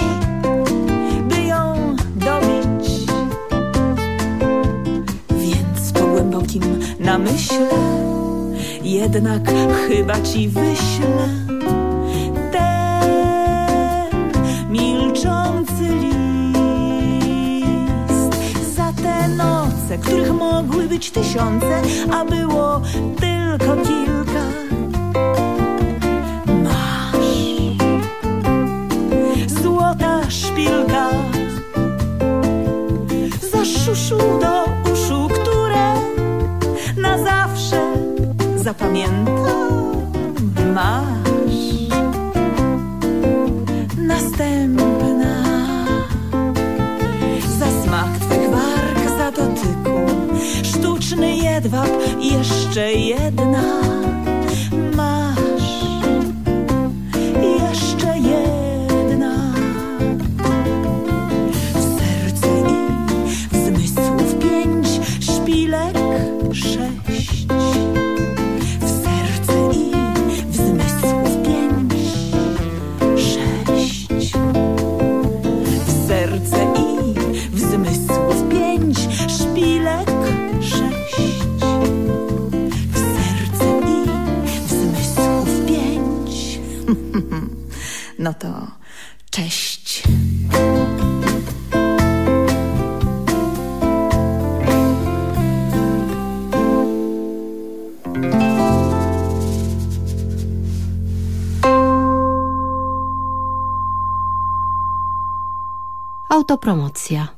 by ją dobić. Więc to głębokim namyśle jednak chyba ci wyślę ten milczący list za te noce, których mogły być tysiące, a było tylko kilka. Zapamiętam. Masz następna za smak twych warg, za dotyku sztuczny jedwab, jeszcze jedna. No to cześć. Autopromocja.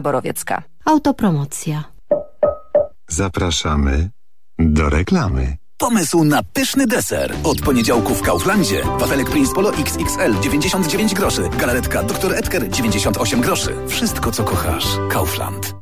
Borowiecka. Autopromocja. Zapraszamy do reklamy. Pomysł na pyszny deser. Od poniedziałku w Kauflandzie. Wafelek Prince Polo XXL 99 groszy. Galaretka Dr. Edgar 98 groszy. Wszystko co kochasz. Kaufland.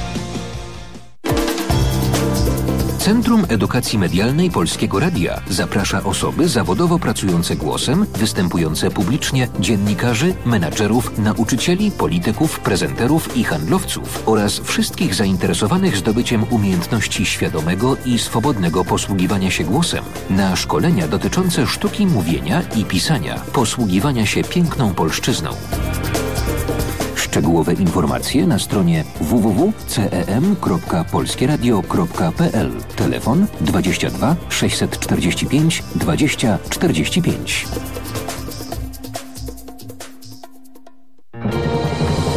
Centrum Edukacji Medialnej Polskiego Radia zaprasza osoby zawodowo pracujące głosem, występujące publicznie, dziennikarzy, menadżerów, nauczycieli, polityków, prezenterów i handlowców oraz wszystkich zainteresowanych zdobyciem umiejętności świadomego i swobodnego posługiwania się głosem na szkolenia dotyczące sztuki mówienia i pisania, posługiwania się piękną polszczyzną. Szczegółowe informacje na stronie www.cem.polskieradio.pl Telefon 22 645 20 45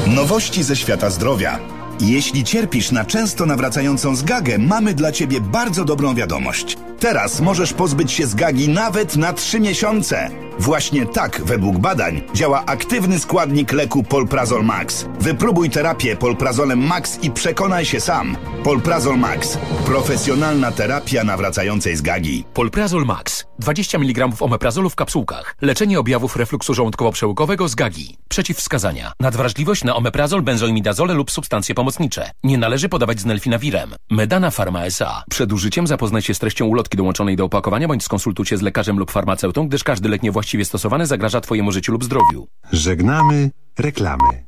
Nowości ze świata zdrowia. Jeśli cierpisz na często nawracającą zgagę, mamy dla Ciebie bardzo dobrą wiadomość. Teraz możesz pozbyć się zgagi nawet na 3 miesiące. Właśnie tak, według badań, działa aktywny składnik leku Polprazol Max. Wypróbuj terapię Polprazolem Max i przekonaj się sam. Polprazol Max. Profesjonalna terapia nawracającej zgagi. Polprazol Max. 20 mg omeprazolu w kapsułkach. Leczenie objawów refluksu żołądkowo-przełykowego z gagi. Przeciwwskazania. Nadwrażliwość na omeprazol, benzoimidazole lub substancje pomocnicze. Nie należy podawać z nelfinawirem. Medana Pharma SA. Przed użyciem zapoznaj się z treścią ulotki dołączonej do opakowania bądź skonsultuj się z lekarzem lub farmaceutą, gdyż każdy lek niewłaściwie stosowany zagraża Twojemu życiu lub zdrowiu. Żegnamy reklamy.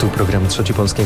Tu program Trzeci Polskiego.